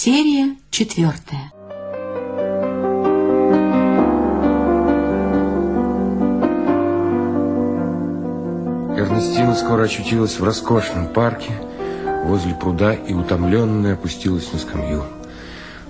Серия четвертая. Эрнестина скоро очутилась в роскошном парке возле пруда и утомленная опустилась на скамью.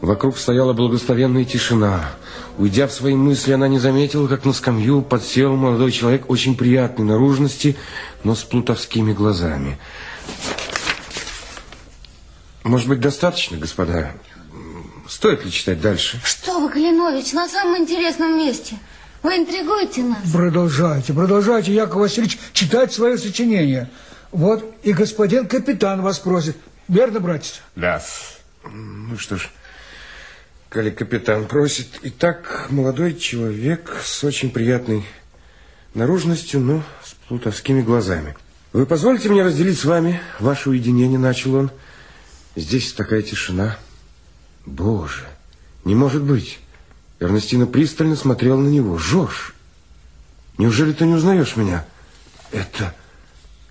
Вокруг стояла благословенная тишина. Уйдя в свои мысли, она не заметила, как на скамью подсел молодой человек очень приятной наружности, но с плутовскими глазами. Может быть, достаточно, господа? Стоит ли читать дальше? Что вы, Калинович, на самом интересном месте. Вы интригуете нас. Продолжайте, продолжайте, Яков Васильевич, читать свое сочинение. Вот и господин капитан вас просит. Верно, братец? Да. Ну что ж, коли капитан просит. Итак, молодой человек с очень приятной наружностью, но с плутовскими глазами. Вы позволите мне разделить с вами ваше уединение, начал он. Здесь такая тишина. Боже, не может быть. Эрнестина пристально смотрела на него. Жорж, неужели ты не узнаешь меня? Это...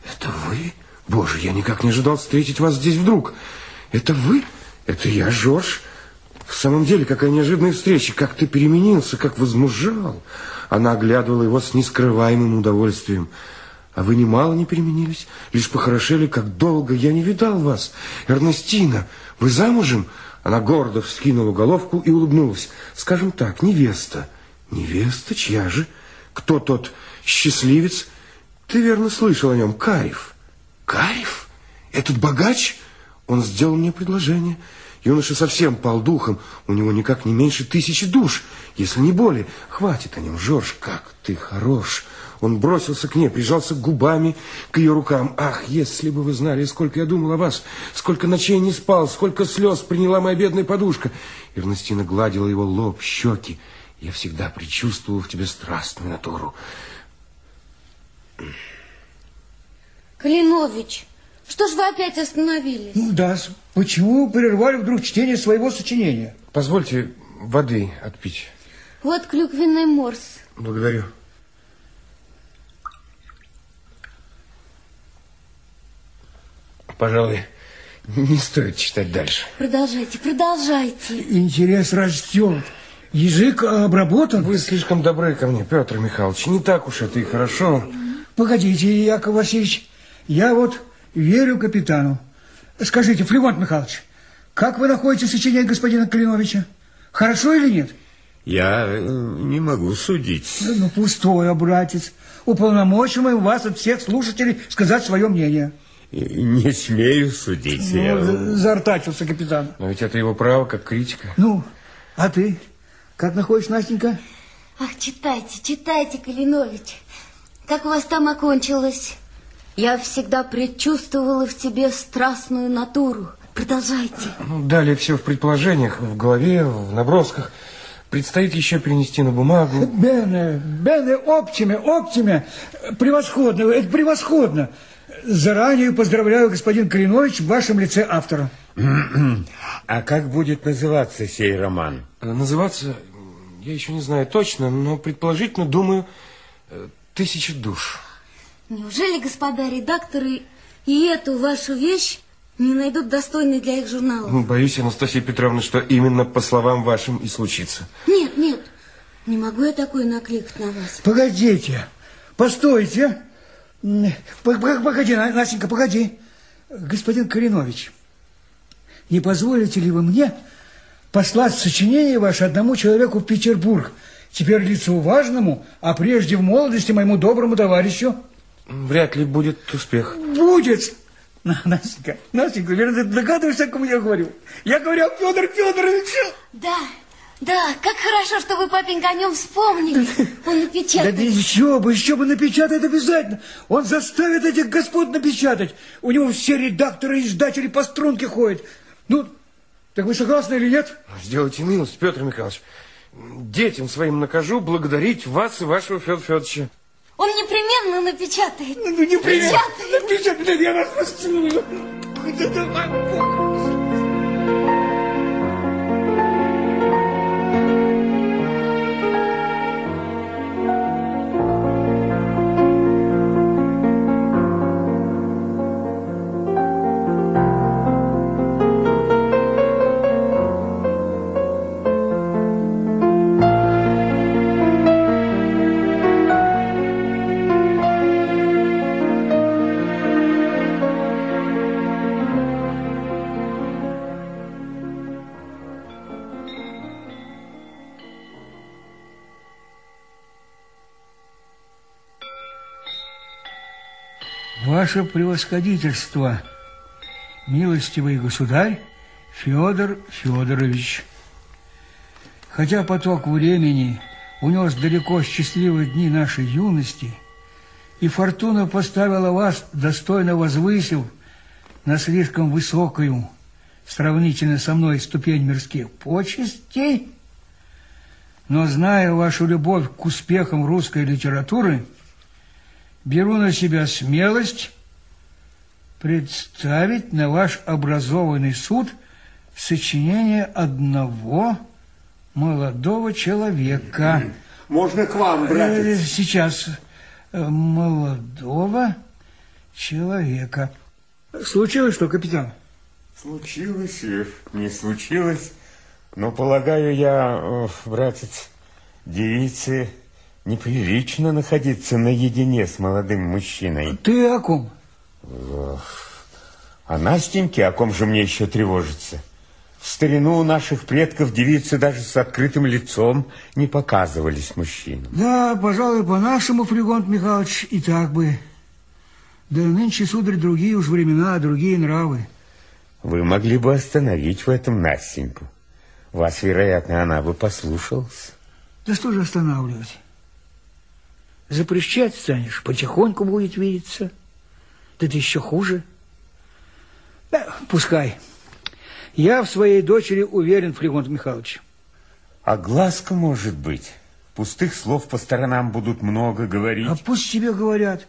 это вы? Боже, я никак не ожидал встретить вас здесь вдруг. Это вы? Это я, Жорж. В самом деле, какая неожиданная встреча. Как ты переменился, как возмужал. Она оглядывала его с нескрываемым удовольствием. А вы немало не переменились, лишь похорошели, как долго я не видал вас. Эрнестина, вы замужем? Она гордо вскинула головку и улыбнулась. Скажем так, невеста. Невеста? Чья же? Кто тот счастливец? Ты верно слышал о нем, Карев. Карев? Этот богач? Он сделал мне предложение. Юноша совсем пал духом. У него никак не меньше тысячи душ, если не более. Хватит о нем, Жорж, как ты хорош. Он бросился к ней, прижался губами к ее рукам. Ах, если бы вы знали, сколько я думал о вас, сколько ночей не спал, сколько слез приняла моя бедная подушка. Эрнестина гладила его лоб, щеки. Я всегда предчувствовал в тебе страстную натуру. Калинович, что ж вы опять остановились? Ну да, почему прервали вдруг чтение своего сочинения? Позвольте воды отпить. Вот клюквенный морс. Благодарю. Пожалуй, не стоит читать дальше. Продолжайте, продолжайте. Интерес растет. Язык обработан. Вы слишком добры ко мне, Петр Михайлович. Не так уж это и хорошо. Погодите, Яков Васильевич, я вот верю капитану. Скажите, Флевант Михайлович, как вы находите сочинение господина Калиновича? Хорошо или нет? Я э, не могу судить. Ну, пустое, братец. Уполномочиваем вас от всех слушателей сказать свое мнение. Не смею судить. Ну, я... Зартачился капитан. Но ведь это его право, как критика. Ну, а ты? Как находишь, Настенька? Ах, читайте, читайте, Калинович. Как у вас там окончилось? Я всегда предчувствовала в тебе страстную натуру. Продолжайте. Ну, далее все в предположениях, в голове, в набросках. Предстоит еще перенести на бумагу. Бене, Бене, оптиме, оптиме. Превосходно, это превосходно. Заранее поздравляю, господин Калинович, в вашем лице автора. А как будет называться сей роман? Э, называться, я еще не знаю точно, но предположительно, думаю, э, «Тысяча душ». Неужели, господа редакторы, и эту вашу вещь не найдут достойной для их журналов? Ну, боюсь, Анастасия Петровна, что именно по словам вашим и случится. Нет, нет, не могу я такое накликать на вас. Погодите, постойте. Погоди, Настенька, погоди. Господин Калинович, не позволите ли вы мне послать сочинение ваше одному человеку в Петербург, теперь лицу важному, а прежде в молодости моему доброму товарищу? Вряд ли будет успех. Будет! Настенька, Настенька, верно, ты догадываешься, о ком я говорю? Я говорю о Федоре Федоровиче. Да, да, как хорошо, что вы, папенька, о нем вспомнили. Он напечатает. Да еще бы, еще бы напечатает обязательно. Он заставит этих господ напечатать. У него все редакторы и издатели по струнке ходят. Ну, так вы согласны или нет? Сделайте милость, Петр Михайлович. Детям своим накажу благодарить вас и вашего Федора Федоровича. Он непременно напечатает. Ну, непременно. Напечатает. Я вас расцелую. Ваше превосходительство, милостивый государь Федор Федорович. Хотя поток времени унес далеко счастливые дни нашей юности, и фортуна поставила вас, достойно возвысив, на слишком высокую, сравнительно со мной, ступень мирских почестей, но, зная вашу любовь к успехам русской литературы, беру на себя смелость представить на ваш образованный суд сочинение одного молодого человека. Можно к вам, Э, Сейчас. Э, Молодого человека. Случилось что, капитан? Случилось, не случилось. Но, полагаю я, э, братец, девице неприлично находиться наедине с молодым мужчиной. Ты о ком? А Настеньке, о ком же мне еще тревожиться? В старину у наших предков девицы даже с открытым лицом не показывались мужчинам. Да, пожалуй, по-нашему, Фригонт Михайлович, и так бы. Да нынче, сударь, другие уж времена, другие нравы. Вы могли бы остановить в этом Настеньку. Вас, вероятно, она бы послушалась. Да что же останавливать? Запрещать станешь, потихоньку будет видеться. Да ты еще хуже. Да, пускай. Я в своей дочери уверен, Флегонт Михайлович. А глазка может быть. Пустых слов по сторонам будут много говорить. А пусть тебе говорят.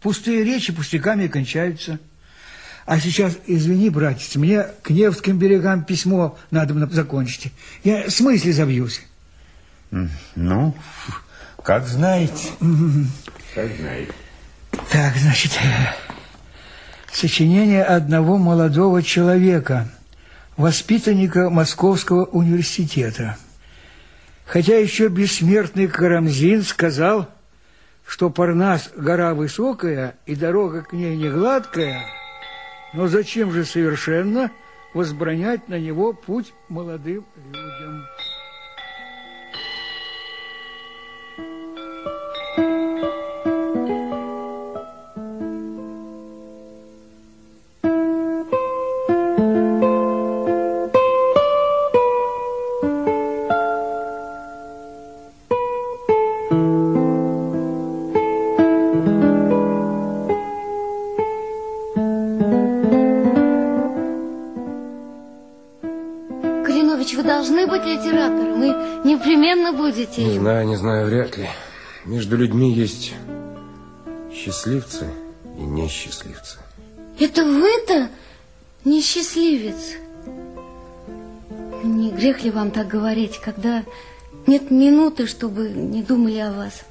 Пустые речи пустяками кончаются. А сейчас, извини, братец, мне к Невским берегам письмо надо закончить. Я с мысли забьюсь. Ну, как знаете. Как знаете. Так, значит, сочинение одного молодого человека, воспитанника Московского университета. Хотя еще бессмертный Карамзин сказал, что Парнас – гора высокая и дорога к ней не гладкая, но зачем же совершенно возбранять на него путь молодым людям? Вы должны быть литератором, и непременно будете Не им. знаю, не знаю, вряд ли. Между людьми есть счастливцы и несчастливцы. Это вы-то несчастливец? Не грех ли вам так говорить, когда нет минуты, чтобы не думали о вас?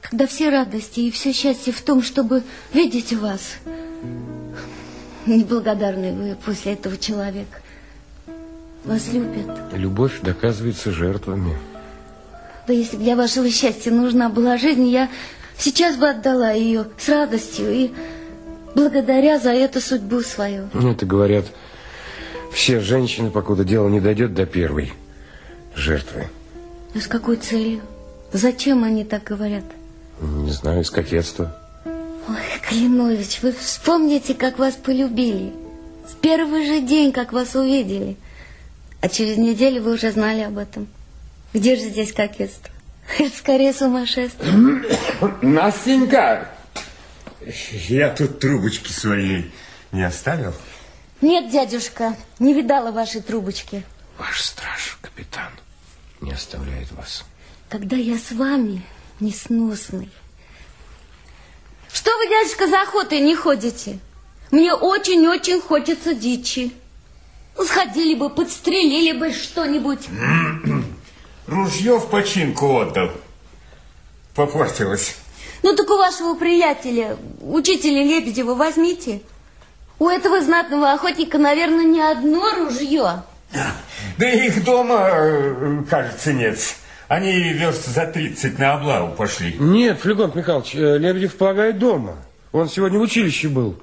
Когда все радости и все счастье в том, чтобы видеть вас? Неблагодарный вы после этого человек. Вас любят. Любовь доказывается жертвами. Да если бы для вашего счастья нужна была жизнь, я сейчас бы отдала ее с радостью и благодаря за это судьбу свою. Ну, Это говорят все женщины, покуда дело не дойдет до первой жертвы. А с какой целью? Зачем они так говорят? Не знаю, из кокетства. Ой, Клинович, вы вспомните, как вас полюбили. С первый же день, как вас увидели. А через неделю вы уже знали об этом. Где же здесь кокетство? Это скорее сумасшествие. Настенька! Я тут трубочки свои не оставил. Нет, дядюшка, не видала вашей трубочки. Ваш страж, капитан, не оставляет вас. Когда я с вами несносный. Что вы, дядюшка, за охотой не ходите? Мне очень-очень хочется дичи. Сходили бы, подстрелили бы что-нибудь. Ружье в починку отдал. Попортилось. Ну, так у вашего приятеля, учителя Лебедева, возьмите. У этого знатного охотника, наверное, не одно ружье. Да их дома, э, кажется, нет. Они верст за 30 на облаву пошли. Нет, Флегонт Михайлович, э, Лебедев полагает дома. Он сегодня в училище был.